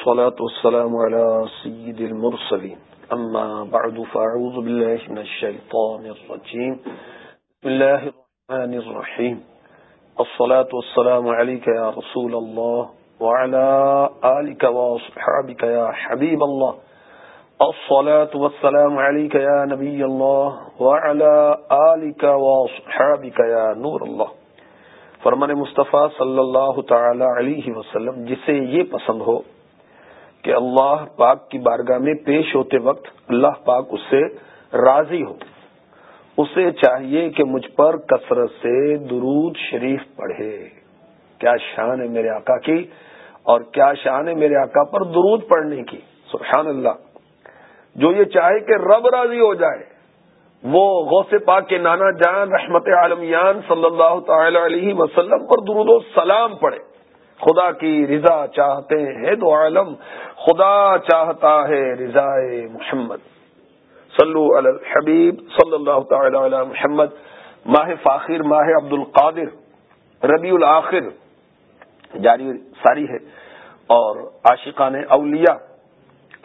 الصلاة والسلام على سيد المرسلين. أما بعد، فأعوذ بالله من الشيطان الرجيم. بسم الله الرحمن الرحيم. الصلاة والسلام عليك يا رسول الله وعلى آلك وصحابك يا حبيب الله. الصلاة والسلام عليك يا نبي الله وعلى آلك وصحابك يا نور الله. فرمان مصطفیٰ صلی اللہ تعالی علیہ وسلم، جسے یہ پسند ہو کہ اللہ پاک کی بارگاہ میں پیش ہوتے وقت اللہ پاک اس سے راضی ہو۔ اسے چاہیے کہ مجھ پر کثرت سے درود شریف پڑھے۔ کیا شان ہے میرے آقا کی اور کیا شان ہے میرے آقا پر درود پڑھنے کی۔ سبحان اللہ۔ جو یہ چاہے کہ رب راضی ہو جائے۔ وہ غوث پاک کے نانا جان رحمت عالمیان صلی اللہ تعالی علیہ وسلم پر درود و سلام پڑھے۔ خدا کی رضا چاہتے ہیں دو عالم، خدا چاہتا ہے رضا محمد۔ صلو علی الحبیب، صلی اللہ تعالی علی محمد۔ ماہ فاخر، ماہ عبد القادر ربیع الآخر جاری ساری ہے۔ اور عاشقان اولیاء،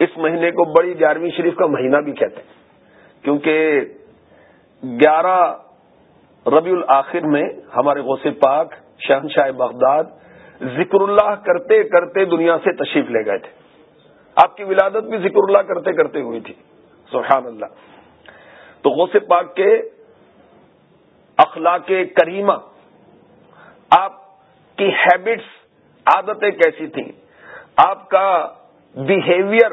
اس مہینے کو بڑی گیارہویں شریف کا مہینہ بھی کہتے ہیں۔ کیونکہ گیارہ ربیع الآخر میں ہمارے غوث پاک، شہنشاہ بغداد ذکر اللہ کرتے کرتے دنیا سے تشریف لے گئے تھے۔ آپ کی ولادت بھی ذکر اللہ کرتے کرتے ہوئی تھی۔ سبحان اللہ۔ تو غوث پاک کے اخلاق کریمہ، آپ کی ہیبٹس عادتیں کیسی تھیں؟ آپ کا بیہیویئر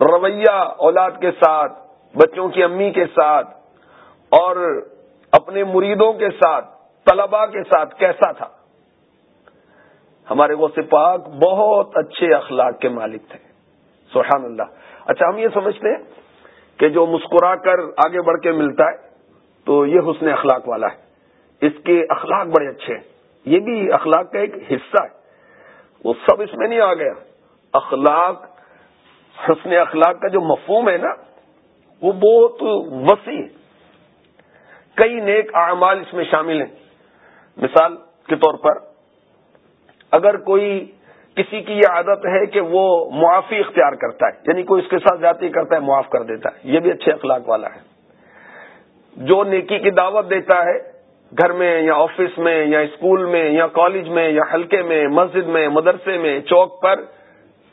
رویہ اولاد کے ساتھ، بچوں کی امی کے ساتھ، اور اپنے مریدوں کے ساتھ طلبا کے ساتھ کیسا تھا؟ ہمارے غوث پاک بہت اچھے اخلاق کے مالک تھے۔ سبحان اللہ۔ اچھا ہم یہ سمجھتے ہیں کہ جو مسکرا کر آگے بڑھ کے ملتا ہے، تو یہ حسن اخلاق والا ہے۔ اس کے اخلاق بڑے اچھے ہیں۔ یہ بھی اخلاق کا ایک حصہ ہے۔ وہ سب اس میں نہیں آ گیا۔ اخلاق، حسن اخلاق کا جو مفہوم ہے نا، وہ بہت وسیع ہے۔ کئی نیک اعمال اس میں شامل ہیں۔ مثال کے طور پر اگر کوئی کسی کی یہ عادت ہے کہ وہ معافی اختیار کرتا ہے یعنی کوئی اس کے ساتھ جاتی کرتا ہے، معاف کر دیتا ہے۔ یہ بھی اچھے اخلاق والا ہے۔ جو نیکی کی دعوت دیتا ہے، گھر میں یا آفس میں یا اسکول میں یا کالج میں یا حلقے میں، مسجد میں، مدرسے میں، چوک پر،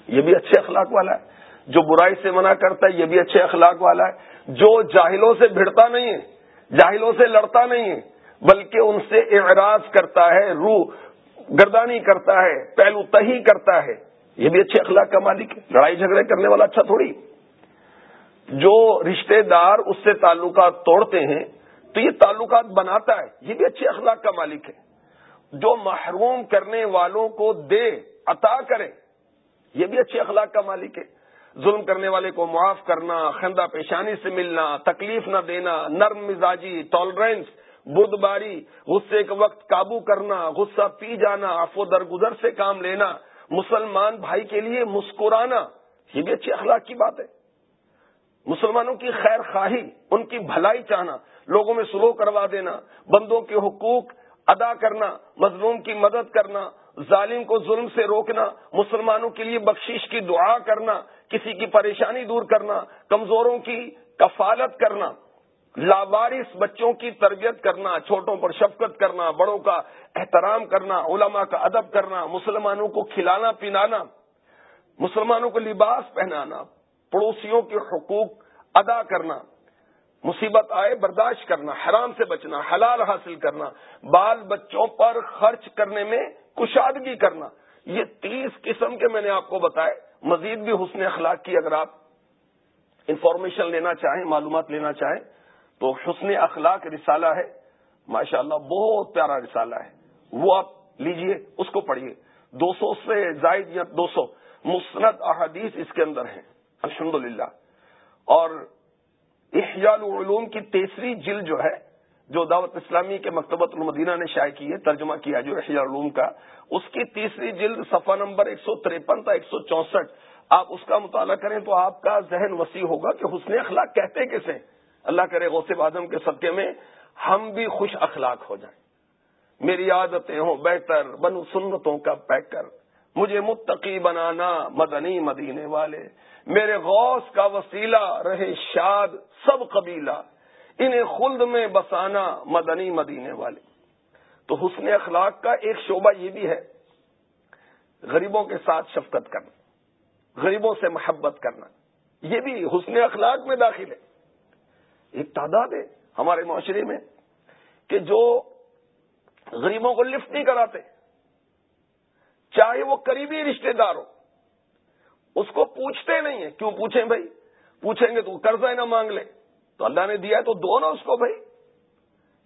یہ بھی اچھے اخلاق والا ہے۔ جو برائی سے منع کرتا ہے، یہ بھی اچھے اخلاق والا ہے۔ جو جاہلوں سے بھڑتا نہیں ہے، جاہلوں سے لڑتا نہیں ہے، بلکہ ان سے اعراض کرتا ہے، روح گردانی کرتا ہے، پہلو تہی کرتا ہے۔ یہ بھی اچھے اخلاق کا مالک ہے۔ لڑائی جھگڑے کرنے والا اچھا تھوڑی۔ جو رشتہ دار اس سے تعلقات توڑتے ہیں، تو یہ تعلقات بناتا ہے۔ یہ بھی اچھے اخلاق کا مالک ہے۔ جو محروم کرنے والوں کو دے، عطا کرے، یہ بھی اچھے اخلاق کا مالک ہے۔ ظلم کرنے والے کو معاف کرنا، خندہ پیشانی سے ملنا، تکلیف نہ دینا، نرم مزاجی ٹالرنس بدھ باری، غصے کے وقت قابو کرنا، غصہ پی جانا آفو درگزر سے کام لینا، مسلمان بھائی کے لیے مسکرانا، یہ بھی اچھی اخلاق کی بات ہے۔ مسلمانوں کی خیر خواہی، ان کی بھلائی چاہنا، لوگوں میں سلو کروا دینا، بندوں کے حقوق ادا کرنا، مظلوم کی مدد کرنا، ظالم کو ظلم سے روکنا، مسلمانوں کے لیے بخشش کی دعا کرنا، کسی کی پریشانی دور کرنا، کمزوروں کی کفالت کرنا۔ لاوارث بچوں کی تربیت کرنا، چھوٹوں پر شفقت کرنا، بڑوں کا احترام کرنا، علماء کا ادب کرنا، مسلمانوں کو کھلانا پلانا مسلمانوں کو لباس پہنانا، پڑوسیوں کے حقوق ادا کرنا، مصیبت آئے برداشت کرنا، حرام سے بچنا، حلال حاصل کرنا، بال بچوں پر خرچ کرنے میں کشادگی کرنا، یہ تیس قسم کے میں نے آپ کو بتائے، مزید بھی حسن اخلاق کی اگر آپ انفارمیشن لینا چاہیں، معلومات لینا چاہیں تو حسن اخلاق رسالہ ہے۔ ماشاء اللہ بہت پیارا رسالہ ہے۔ وہ آپ لیجیے، اس کو پڑھیے دو سو سے زائد یا دو سو۔ مسند احادیث اس کے اندر ہیں۔ الحمد اور احیال العلوم کی تیسری جلد جو ہے، جو دعوت اسلامی کے مکتبت المدینہ نے شائع کی ہے، ترجمہ کیا جو احیال العلوم کا، اس کی تیسری جلد صفحہ نمبر ایک سو ترپن تا ایک سو چونسٹھ۔ آپ اس کا مطالعہ کریں تو آپ کا ذہن وسیع ہوگا کہ حسن اخلاق کہتے کسے اللہ کرے غوث آدم کے صدقے میں ہم بھی خوش اخلاق ہو جائیں۔ میری عادتیں ہوں بہتر، بنو سنتوں کا پیک کر۔ مجھے متقی بنانا مدنی مدینے والے۔ میرے غوث کا وسیلہ رہے شاد سب قبیلہ۔ انہیں خلد میں بسانا مدنی مدینے والے۔ تو حسن اخلاق کا ایک شعبہ یہ بھی ہے۔ غریبوں کے ساتھ شفقت کرنا، غریبوں سے محبت کرنا، یہ بھی حسن اخلاق میں داخل ہے۔ ایک تعداد ہے ہمارے معاشرے میں کہ جو غریبوں کو لفٹ نہیں کراتے، چاہے وہ قریبی رشتے دار ہو، اس کو پوچھتے نہیں ہیں، کیوں پوچھیں بھائی؟ پوچھیں گے تو قرضہ نہ مانگ لے۔ تو اللہ نے دیا ہے تو دو نا اس کو بھائی۔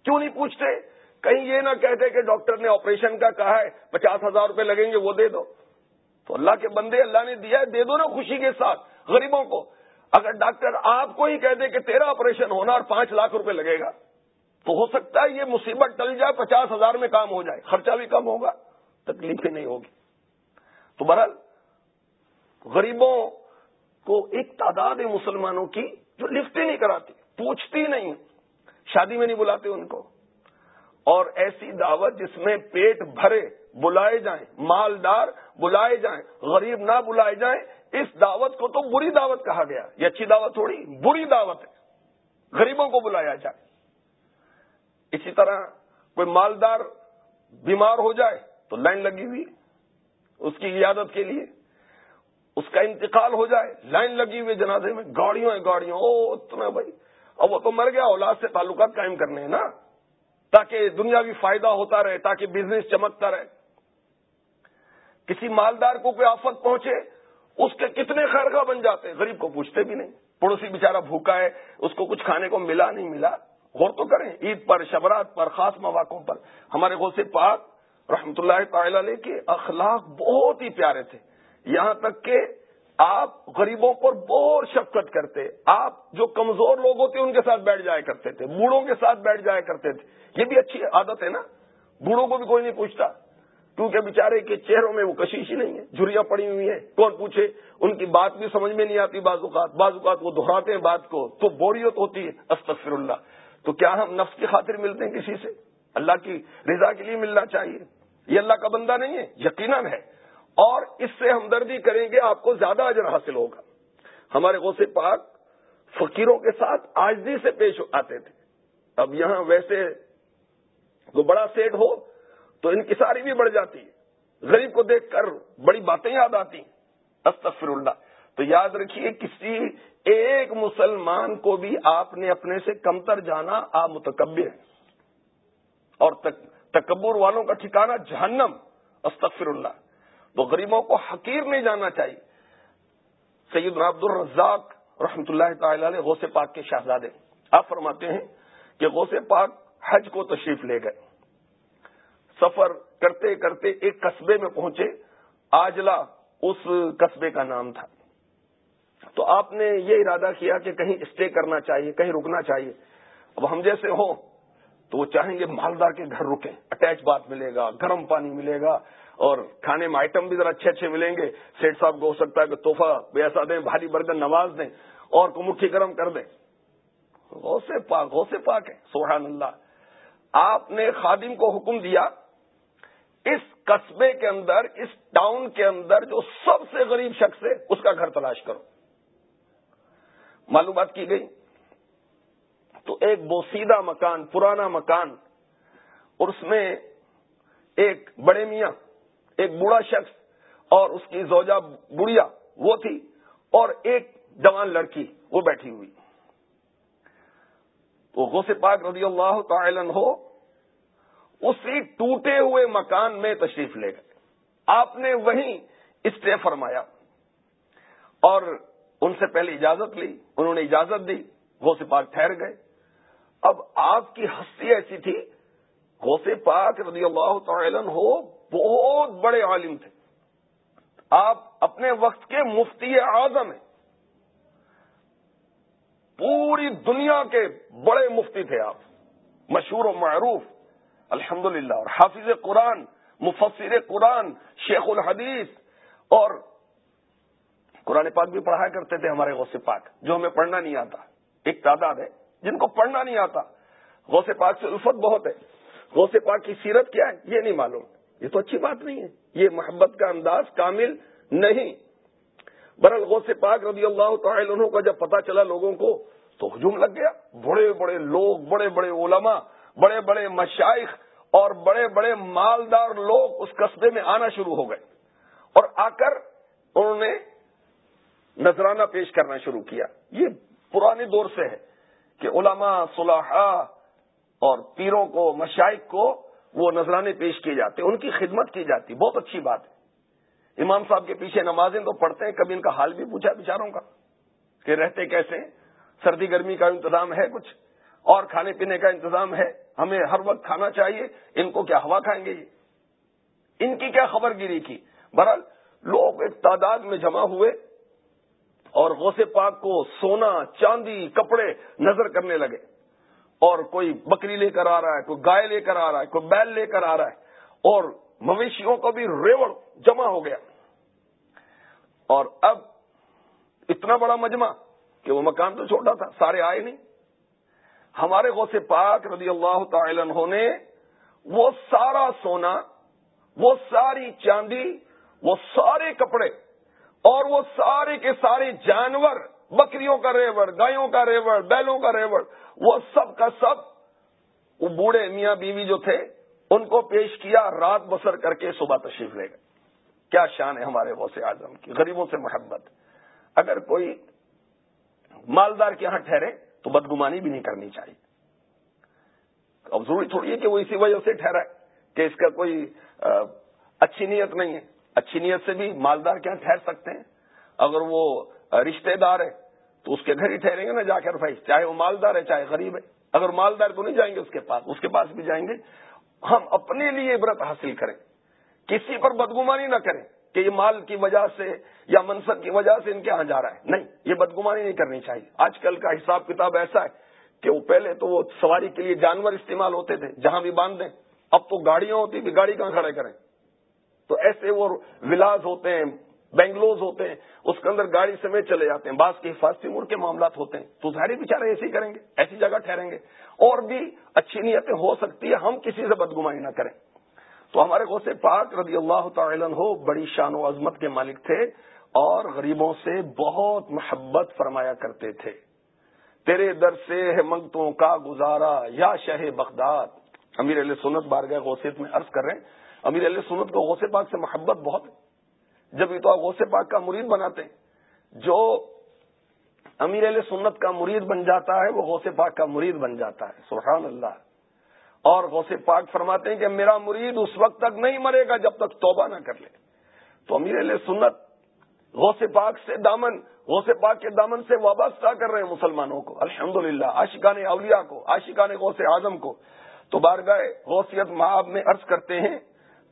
کیوں نہیں پوچھتے؟ کہیں یہ نہ کہتے کہ ڈاکٹر نے آپریشن کا کہا ہے، پچاس ہزار روپے لگیں گے، وہ دے دو۔ تو اللہ کے بندے، اللہ نے دیا ہے، دے دو نا خوشی کے ساتھ غریبوں کو۔ اگر ڈاکٹر آپ کو ہی کہہ دے کہ تیرا آپریشن ہونا اور پانچ لاکھ روپے لگے گا، تو ہو سکتا ہے یہ مصیبت ٹل جائے، پچاس ہزار میں کام ہو جائے۔ خرچہ بھی کم ہوگا تکلیف ہی نہیں ہوگی۔ تو برحال غریبوں کو ایک تعداد ہے مسلمانوں کی جو لفٹ ہی نہیں کراتی، پوچھتی نہیں، شادی میں نہیں بلاتے ان کو۔ اور ایسی دعوت جس میں پیٹ بھرے، بلائے جائیں، مالدار بلائے جائیں، غریب نہ بلائے جائیں اس دعوت کو تو بری دعوت کہا گیا یہ اچھی دعوت تھوڑی، بری دعوت ہے۔ غریبوں کو بلایا جائے۔ اسی طرح کوئی مالدار بیمار ہو جائے تو لائن لگی ہوئی، اس کی عیادت کے لیے اس کا انتقال ہو جائے، لائن لگی ہوئی جنازے میں گاڑیوں ہیں، گاڑیوں۔ او، اتنا بھائی۔ اب وہ تو مر گیا، اولاد سے تعلقات قائم کرنے ہیں نا۔ تاکہ دنیاوی فائدہ ہوتا رہے، تاکہ بزنس چمکتا رہے۔ کسی مالدار کو کوئی آفت پہنچے اس کے کتنے خیر بن جاتے غریب کو پوچھتے بھی نہیں۔ پڑوسی بےچارا بھوکا ہے، اس کو کچھ کھانے کو ملا نہیں، ملا۔ غور تو کریں، عید پر، شبرات پر، خاص مواقع پر۔ ہمارے غوث پاک رحمتہ اللہ تعالی علیہ کے اخلاق بہت ہی پیارے تھے۔ یہاں تک کہ آپ غریبوں پر بہت شفقت کرتے، آپ جو کمزور لوگ ہوتے، ان کے ساتھ بیٹھ جایا کرتے تھے۔ بوڑھوں کے ساتھ بیٹھ جایا کرتے تھے۔ یہ بھی اچھی عادت ہے نا؟ بوڑھوں کو بھی کوئی نہیں پوچھتا۔ کیونکہ بےچارے کے چہروں میں وہ کشش ہی نہیں ہے، جھریاں پڑی ہوئی ہیں۔ کون پوچھے؟ ان کی بات بھی سمجھ میں نہیں آتی بعض اوقات۔ بعض اوقات وہ دہراتے ہیں بات کو، تو بوریت ہوتی ہے۔ استغفر اللہ تو کیا ہم نفس کی خاطر ملتے ہیں کسی سے؟ اللہ کی رضا کے لیے ملنا چاہیے۔ یہ اللہ کا بندہ نہیں ہے، یقیناً ہے۔ اور اس سے ہمدردی کریں گے، آپ کو زیادہ اجر حاصل ہوگا۔ ہمارے غوث پاک فقیروں کے ساتھ آجدی سے پیش آتے تھے۔ اب یہاں ویسے تو بڑا سیٹ ہو تو ان کی ساری بھی بڑھ جاتی ہے۔ غریب کو دیکھ کر بڑی باتیں یاد آتی استغفر اللہ تو یاد رکھیے، کسی ایک مسلمان کو بھی آپ نے اپنے سے کمتر جانا آپ متکبر اور تکبر والوں کا ٹھکانا جہنم۔ استغفر اللہ تو غریبوں کو حقیر نہیں جاننا چاہیے۔ سید عبد الرزاق رحمتہ اللہ تعالی علیہ، غوث پاک کے شہزادے۔ آپ فرماتے ہیں کہ غوث پاک حج کو تشریف لے گئے۔ سفر کرتے کرتے ایک قصبے میں پہنچے۔ آجلا اس قصبے کا نام تھا۔ تو آپ نے یہ ارادہ کیا کہ کہیں اسٹے کرنا چاہیے، کہیں رکنا چاہیے۔ اب ہم جیسے ہوں تو وہ چاہیں گے مالدار کے گھر رکیں۔ اٹیچ بات ملے گا، گرم پانی ملے گا اور کھانے میں آئٹم بھی ذرا اچھے اچھے ملیں گے۔ سیٹ صاحب کو ہو سکتا ہے کہ تحفہ ایسا دیں، بھاری برگر نواز دیں اور کو مٹھی گرم کر دیں۔ غوث پاک غوث پاک ہے، سبحان اللہ۔ آپ نے خادم کو حکم دیا اس قصبے کے اندر، اس ٹاؤن کے اندر جو سب سے غریب شخص ہے، اس کا گھر تلاش کرو۔ معلومات کی گئی؟ تو ایک بوسیدہ مکان، پرانا مکان، اور اس میں ایک بڑے میاں، ایک بوڑھا شخص، اور اس کی زوجہ بڑھیا، وہ تھی، اور ایک جوان لڑکی، وہ بیٹھی ہوئی۔ تو غوث پاک رضی اللہ تعالی ہو اسی ٹوٹے ہوئے مکان میں تشریف لے گئے۔ آپ نے وہیں اسٹے فرمایا۔ اور ان سے پہلے اجازت لی، انہوں نے اجازت دی غوث پاک ٹھہر گئے۔ اب آپ کی ہستی ایسی تھی، غوث پاک رضی اللہ تعالی ہو بہت بڑے عالم تھے۔ آپ اپنے وقت کے مفتی اعظم ہیں۔ پوری دنیا کے بڑے مفتی تھے آپ، مشہور و معروف۔ الحمد اور حافظ قرآن، مفسر قرآن، شیخ الحدیث، اور قرآن پاک بھی پڑھایا کرتے تھے ہمارے غوث پاک، جو ہمیں پڑھنا نہیں آتا۔ ایک تعداد ہے جن کو پڑھنا نہیں آتا۔ غوث پاک سے الفت بہت ہے۔ غوث پاک کی سیرت کیا ہے؟ یہ نہیں معلوم۔ یہ تو اچھی بات نہیں ہے۔ یہ محبت کا انداز کامل نہیں۔ برل غوث پاک رضی اللہ تعالی عنہ کا جب پتا چلا لوگوں کو، تو ہجوم لگ گیا۔ بڑے بڑے لوگ، بڑے بڑے علماء بڑے بڑے مشائق اور بڑے بڑے مالدار لوگ اس قصبے میں آنا شروع ہو گئے اور آ کر انہوں نے نذرانہ پیش کرنا شروع کیا۔ یہ پرانے دور سے ہے کہ علماء صلاحہ اور پیروں کو مشائق کو وہ نذرانے پیش کیے جاتے، ان کی خدمت کی جاتی۔ بہت اچھی بات ہے۔ امام صاحب کے پیچھے نمازیں تو پڑھتے ہیں، کبھی ان کا حال بھی پوچھا بیچاروں کا کہ رہتے کیسے؟ سردی گرمی کا انتظام ہے کچھ؟ اور کھانے پینے کا انتظام ہے؟ ہمیں ہر وقت کھانا چاہیے، ان کو کیا ہوا کھائیں گے یہ ان کی کیا خبر گیری کی؟ برحال لوگ ایک تعداد میں جمع ہوئے اور غوث پاک کو سونا، چاندی، کپڑے نظر کرنے لگے۔ اور کوئی بکری لے کر آ رہا ہے، کوئی گائے لے کر آ رہا ہے، کوئی بیل لے کر آ رہا ہے۔ اور مویشیوں کو بھی ریوڑ جمع ہو گیا۔ اور اب اتنا بڑا مجمع کہ وہ مکان تو چھوٹا تھا، سارے آئے نہیں۔ ہمارے غوث پاک رضی اللہ تعالی عنہ نے وہ سارا سونا، وہ ساری چاندی، وہ سارے کپڑے اور وہ سارے کے سارے جانور، بکریوں کا ریوڑ گایوں کا ریوڑ، بیلوں کا ریوڑ، وہ سب کا سب وہ بوڑھے میاں بیوی جو تھے، ان کو پیش کیا، رات بسر کر کے صبح تشریف لے گئے۔ کیا شان ہے ہمارے غوث اعظم کی، غریبوں سے محبت۔ اگر کوئی مالدار کے یہاں ٹھہرے تو بدگمانی بھی نہیں کرنی چاہیے۔ اب ضروری تھوڑی ہے کہ وہ اسی وجہ سے ٹھہرا ہے کہ اس کا کوئی اچھی نیت نہیں ہے۔ اچھی نیت سے بھی مالدار کیا ٹھہر سکتے ہیں؟ اگر وہ رشتے دار ہے تو اس کے گھر ہی ٹھہریں گے نا جا کر بھائی چاہے وہ مالدار ہے، چاہے غریب ہے۔ اگر مالدار تو نہیں جائیں گے اس کے پاس، اس کے پاس بھی جائیں گے۔ ہم اپنے لیے عبرت حاصل کریں۔ کسی پر بدگمانی نہ کریں۔ کہ یہ مال کی وجہ سے یا منصب کی وجہ سے ان کے یہاں جا رہا ہے۔ نہیں، یہ بدگمانی نہیں کرنی چاہیے۔ آج کل کا حساب کتاب ایسا ہے کہ وہ پہلے تو وہ سواری کے لیے جانور استعمال ہوتے تھے، جہاں بھی باندھ دیں۔ اب تو گاڑیاں ہوتی تھی گاڑی کہاں کھڑے کریں؟ تو ایسے وہ ولاز ہوتے ہیں بینگلوز ہوتے ہیں، اس کے اندر گاڑی سمیت چلے جاتے ہیں۔ بعض کے حفاظتی مڑ کے معاملات ہوتے ہیں۔ تو ظاہری بیچارے ایسے ہی کریں گے، ایسی جگہ ٹھہریں گے۔ اور بھی اچھی نیتیں ہو سکتی ہے، ہم کسی سے بدگمانی نہ کریں۔ تو ہمارے غوث پاک رضی اللہ تعالی ہو بڑی شان و عظمت کے مالک تھے اور غریبوں سے بہت محبت فرمایا کرتے تھے۔ تیرے در سے ہے منگتوں کا گزارا، یا شہ بغداد۔ امیر علیہ سنت بارگاہ غوثیت میں عرض کر رہے ہیں، امیر علیہ سنت کو غوث پاک سے محبت بہت ہے۔ جب یہ تو آپ غوث پاک کا مرید بناتے ہیں، جو امیر علیہ سنت کا مرید بن جاتا ہے، وہ غوث پاک کا مرید بن جاتا ہے۔ سبحان اللہ۔ اور غوث پاک فرماتے ہیں کہ میرا مرید اس وقت تک نہیں مرے گا جب تک توبہ نہ کر لے۔ تو امیر علیہ سنت غوث پاک سے دامن غوث پاک کے دامن سے وابستہ کر رہے ہیں مسلمانوں کو۔ الحمد للہ آشقان اولیاء کو آشقان غوث اعظم کو۔ تو بارگاہ غوثیت ماں میں عرض کرتے ہیں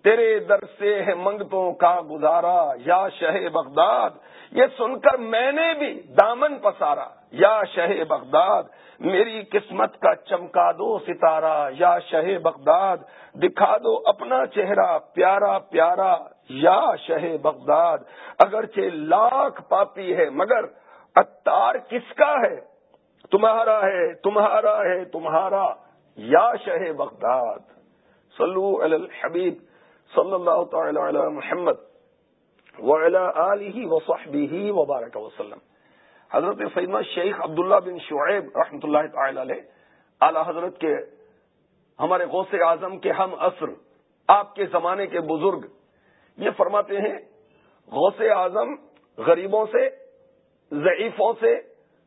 تیرے در سے ہے منگتوں کا گزارا، یا شہ بغداد۔ یہ سن کر میں نے بھی دامن پسارا، یا شہ بغداد، میری قسمت کا چمکا دو ستارہ۔ یا شہ بغداد، دکھا دو اپنا چہرہ، پیارا پیارا۔ یا شہ بغداد، اگرچہ لاکھ پاپی ہے، مگر اتار کس کا ہے؟ تمہارا ہے تمہارا ہے، تمہارا۔ یا شہ بغداد، صلو علی الحبیب۔ صلی اللہ تعالی علی محمد وعلی وصحبہ وبارک وسلم. حضرت سیدنا شیخ عبداللہ بن شعیب رحمۃ اللہ تعالی علیہ، اعلی حضرت کے ہمارے غوث اعظم کے ہم عصر آپ کے زمانے کے بزرگ، یہ فرماتے ہیں، غوث اعظم غریبوں سے، ضعیفوں سے،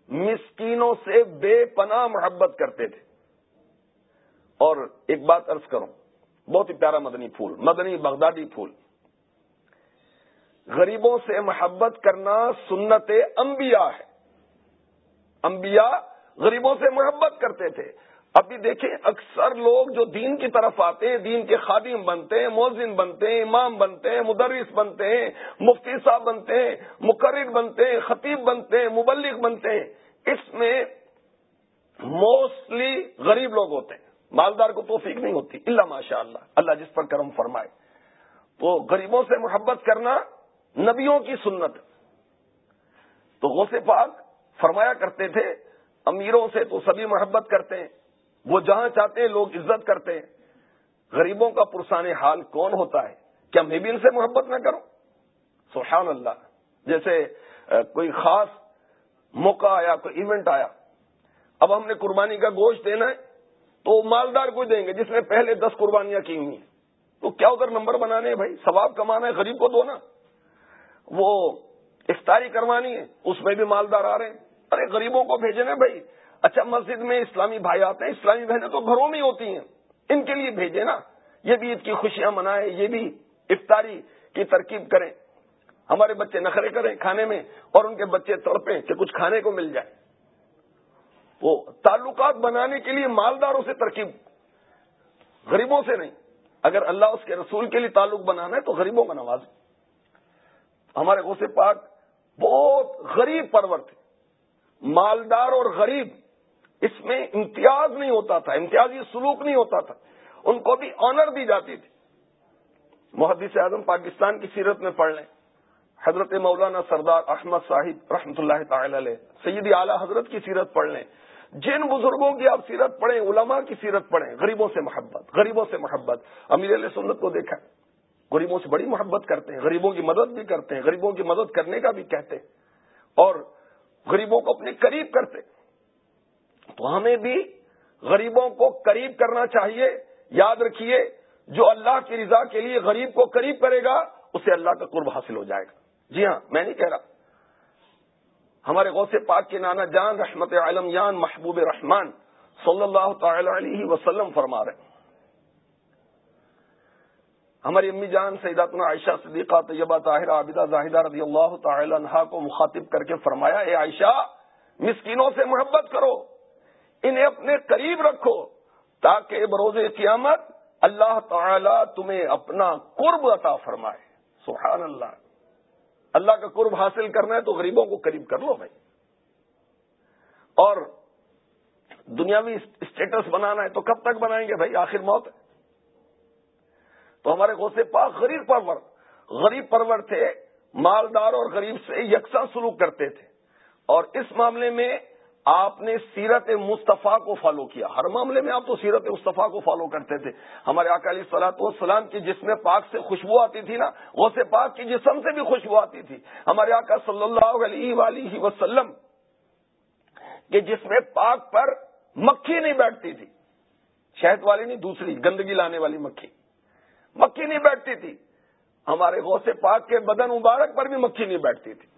مسکینوں سے بے پناہ محبت کرتے تھے۔ اور ایک بات ارض کروں بہت ہی پیارا مدنی پھول، مدنی بغدادی پھول۔ غریبوں سے محبت کرنا سنت انبیاء ہے۔ انبیاء غریبوں سے محبت کرتے تھے۔ ابھی دیکھیں، اکثر لوگ جو دین کی طرف آتے ہیں، دین کے خادم بنتے ہیں موزن بنتے ہیں، امام بنتے ہیں، مدرس بنتے ہیں، مفتی صاحب بنتے ہیں، مقرر بنتے ہیں، خطیب بنتے ہیں، مبلغ بنتے ہیں۔ اس میں موسٹلی غریب لوگ ہوتے ہیں۔ مالدار کو توفیق نہیں ہوتی اللہ ماشاء اللہ اللہ جس پر کرم فرمائے۔ تو غریبوں سے محبت کرنا نبیوں کی سنت۔ تو غوث پاک فرمایا کرتے تھے، امیروں سے تو سبھی محبت کرتے ہیں۔ وہ جہاں چاہتے ہیں لوگ عزت کرتے ہیں۔ غریبوں کا پرسان حال کون ہوتا ہے؟ کیا میں بھی ان سے محبت نہ کروں؟ سبحان اللہ جیسے کوئی خاص موقع آیا، کوئی ایونٹ آیا۔ اب ہم نے قربانی کا گوشت دینا ہے۔ تو مالدار کو دیں گے جس نے پہلے دس قربانیاں کی ہوئی ہیں۔ تو کیا ادھر نمبر بنانے ہیں بھائی؟ ثواب کمانا ہے غریب کو دو نا۔ وہ افطاری کروانی ہے، اس میں بھی مالدار آ رہے ہیں۔ ارے غریبوں کو بھیجے نا بھائی۔ اچھا مسجد میں اسلامی بھائی آتے ہیں، اسلامی بہنیں تو گھروں میں ہوتی ہیں۔ ان کے لیے بھیجے نا۔ یہ بھی عید کی خوشیاں منائے یہ بھی افطاری کی ترکیب کریں۔ ہمارے بچے نخرے کریں کھانے میں اور ان کے بچے تڑپیں کہ کچھ کھانے کو مل جائے۔ وہ تعلقات بنانے کے لیے مالداروں سے ترکیب، غریبوں سے نہیں۔ اگر اللہ اس کے رسول کے لیے تعلق بنانا ہے تو غریبوں کا نواز۔ ہمارے غوث پاک بہت غریب پرور تھے۔ مالدار اور غریب، اس میں امتیاز نہیں ہوتا تھا، امتیازی سلوک نہیں ہوتا تھا۔ ان کو بھی آنر دی جاتی تھی۔ محدث اعظم پاکستان کی سیرت میں پڑھ لیں۔ حضرت مولانا سردار احمد صاحب رحمۃ اللہ تعالی علیہ، سیدی اعلی حضرت کی سیرت پڑھ لیں۔ جن بزرگوں کی آپ سیرت پڑھیں، علماء کی سیرت پڑھیں، غریبوں سے محبت، غریبوں سے محبت۔ امیر علیہ سنت کو دیکھا، غریبوں سے بڑی محبت کرتے ہیں، غریبوں کی مدد بھی کرتے ہیں، غریبوں کی مدد کرنے کا بھی کہتے ہیں۔ اور غریبوں کو اپنے قریب کرتے تو ہمیں بھی غریبوں کو قریب کرنا چاہیے۔ یاد رکھیے، جو اللہ کی رضا کے لیے غریب کو قریب کرے گا، اسے اللہ کا قرب حاصل ہو جائے گا۔ جی ہاں میں نہیں کہہ رہا۔ ہمارے غوث پاک کے نانا جان رحمت عالم جان محبوب رحمان صلی اللہ تعالی علیہ وسلم فرما رہے ہماری امی جان سیداتنا عائشہ صدیقہ طیبہ طاہرہ عابدہ زاہدہ رضی اللہ تعالی عنہ کو مخاطب کر کے فرمایا، اے عائشہ، مسکینوں سے محبت کرو، انہیں اپنے قریب رکھو تاکہ بروز قیامت اللہ تعالی تمہیں اپنا قرب عطا فرمائے۔ سبحان اللہ۔ اللہ کا قرب حاصل کرنا ہے تو غریبوں کو قریب کر لو بھائی۔ اور دنیاوی اسٹیٹس بنانا ہے تو کب تک بنائیں گے بھائی؟ آخر موت۔ ہے تو ہمارے غوث پاک غریب پرور غریب پرور تھے، مالدار اور غریب سے یکساں سلوک کرتے تھے۔ اور اس معاملے میں آپ نے سیرت مصطفیٰ کو فالو کیا۔ ہر معاملے میں آپ تو سیرت مصطفیٰ کو فالو کرتے تھے۔ ہمارے اکالی سلاط والسلام کی جسم پاک سے خوشبو آتی تھی نا وہ سے پاک کی جسم سے بھی خوشبو آتی تھی۔ ہمارے آقا صلی اللہ علیہ وآلہ وسلم کہ جسم پاک پر مکھی نہیں بیٹھتی تھی۔ شہد والی نہیں، دوسری گندگی لانے والی مکھی۔ مکھی نہیں بیٹھتی تھی۔ ہمارے غوث پاک کے بدن مبارک پر بھی مکھی نہیں بیٹھتی تھی۔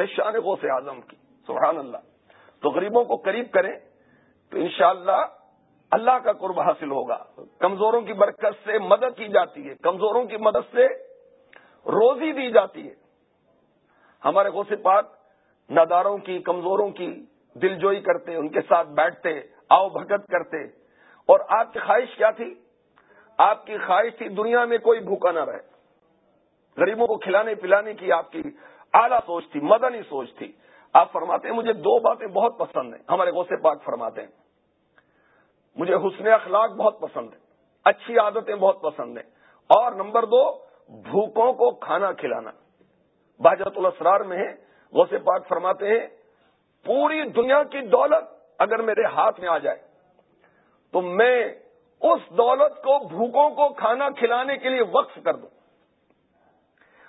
یہ شان غوث اعظم کی۔ سبحان اللہ۔ تو غریبوں کو قریب کریں تو انشاءاللہ اللہ اللہ کا قرب حاصل ہوگا۔ کمزوروں کی برکت سے مدد کی جاتی ہے۔ کمزوروں کی مدد سے روزی دی جاتی ہے۔ ہمارے غوث پاک ناداروں کی، کمزوروں کی دل جوئی کرتے، ان کے ساتھ بیٹھتے، آؤ بھگت کرتے۔ اور آپ کی خواہش کیا تھی؟ آپ کی خواہش تھی دنیا میں کوئی بھوکا نہ رہے۔ غریبوں کو کھلانے پلانے کی آپ کی اعلیٰ سوچ تھی، مدنی سوچ تھی۔ آپ فرماتے ہیں، مجھے دو باتیں بہت پسند ہیں۔ ہمارے غوث پاک فرماتے ہیں، مجھے حسن اخلاق بہت پسند ہے اچھی عادتیں بہت پسند ہیں۔ اور نمبر دو، بھوکوں کو کھانا کھلانا۔ بحجت الاسرار میں ہے غوث پاک فرماتے ہیں، پوری دنیا کی دولت اگر میرے ہاتھ میں آ جائے، تو میں اس دولت کو، بھوکوں کو کھانا کھلانے کے لیے وقف کر دوں۔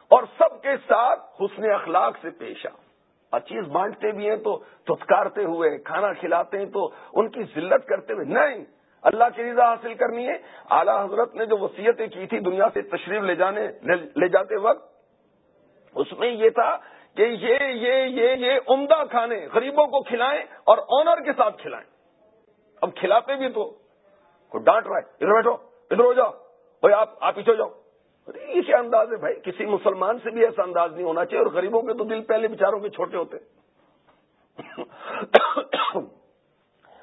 اور سب کے ساتھ حسن اخلاق سے پیش آؤں۔ چیز بانٹتے بھی ہیں تو تھتکارتے ہوئے کھانا کھلاتے ہیں تو ان کی ذلت کرتے ہوئے، نہیں، اللہ کی رضا حاصل کرنی ہے۔ اعلی حضرت نے جو وصیتیں کی تھی دنیا سے تشریف لے جانے، لے جاتے وقت، اس میں یہ تھا کہ یہ یہ یہ یہ عمدہ کھانے غریبوں کو کھلائیں اور آنر کے ساتھ کھلائیں۔ اب کھلاتے بھی تو کوئی ڈانٹ رہا ہے، ادھر بیٹھو، ادھر ہو جاؤ آپ آپ پیچھے جاؤ۔ یہ انداز ہے بھائی، کسی مسلمان سے بھی ایسا انداز نہیں ہونا چاہیے، اور غریبوں کے تو دل پہلے بچاروں کے چھوٹے ہوتے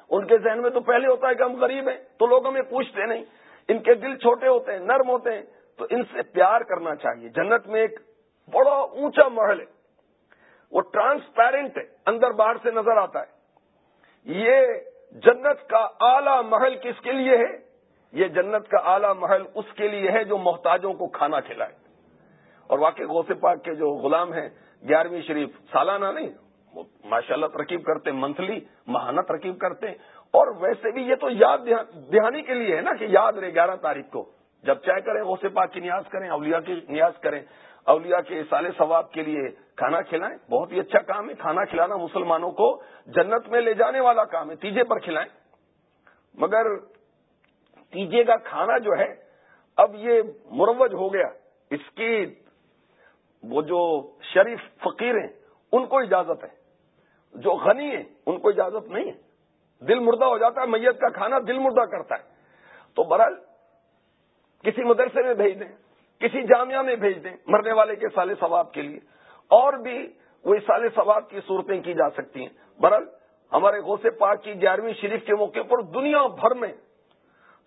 ان کے ذہن میں تو پہلے ہوتا ہے کہ ہم غریب ہیں، تو لوگ ہمیں پوچھتے نہیں۔ ان کے دل چھوٹے ہوتے ہیں، نرم ہوتے ہیں، تو ان سے پیار کرنا چاہیے۔ جنت میں ایک بڑا اونچا محل ہے۔ وہ ٹرانسپیرنٹ ہے، اندر باہر سے نظر آتا ہے۔ یہ جنت کا اعلی محل کس کے لیے ہے؟ یہ جنت کا اعلی محل اس کے لیے ہے جو محتاجوں کو کھانا کھلائے۔ اور واقع غوث پاک کے جو غلام ہیں، گیارہویں شریف، سالانہ نہیں ماشاء اللہ ترکیب کرتے، منتھلی ماہانہ ترکیب کرتے۔ اور ویسے بھی یہ تو یاد دہانی کے لیے ہے نا کہ یاد رہے گیارہ تاریخ کو۔ جب چاہے کریں، غوث پاک کی نیاز کریں، اولیاء کی نیاز کریں، اولیاء کے سال ثواب کے لیے کھانا کھلائیں۔ بہت ہی اچھا کام ہے، کھانا کھلانا مسلمانوں کو جنت میں لے جانے والا کام ہے، تیجے پر کھلائیں۔ مگر تیجے کا کھانا جو ہے، اب یہ مروج ہو گیا۔ اس کی وہ جو شریف فقیر ہیں ان کو اجازت ہے۔ جو غنی ہیں، ان کو اجازت نہیں ہے۔ دل مردہ ہو جاتا ہے، میت کا کھانا دل مردہ کرتا ہے۔ تو برحال کسی مدرسے میں بھیج دیں، کسی جامعہ میں بھیج دیں مرنے والے کے سال ثواب کے لیے۔ اور بھی وہ سال ثواب کی صورتیں کی جا سکتی ہیں۔ برحال ہمارے غوث پاک کی گیارہویں شریف کے موقع پر دنیا بھر میں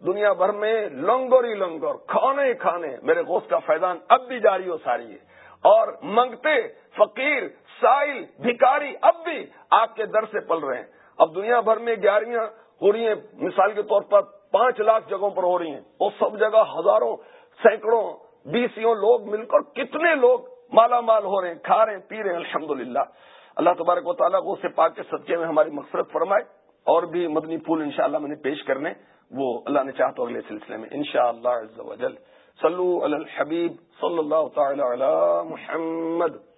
دنیا بھر میں لنگر ہی لنگر کھانے کھانے، میرے غوث کا فیضان اب بھی جاری ہو ساری ہے۔ اور منگتے فقیر، سائل، بھکاری اب بھی آپ کے در سے پل رہے ہیں۔ اب دنیا بھر میں گیارہویں ہو رہی ہیں۔ مثال کے طور پر پانچ لاکھ جگہوں پر ہو رہی ہیں۔ وہ سب جگہ ہزاروں، سینکڑوں بیسوں لوگ مل کر کتنے لوگ مالا مال ہو رہے ہیں، کھا رہے ہیں، پی رہے ہیں۔ الحمد اللہ تبارک و تعالیٰ کو اسے پاک کے صدقے میں ہماری مقصرت فرمائے اور بھی مدنی پھول انشاءاللہ میں نے پیش کرنے۔ وہ اللہ نے چاہ تو اگلے سلسلے میں ان شاء اللہ صلو علی الحبیب صلی اللہ تعالی علی محمد۔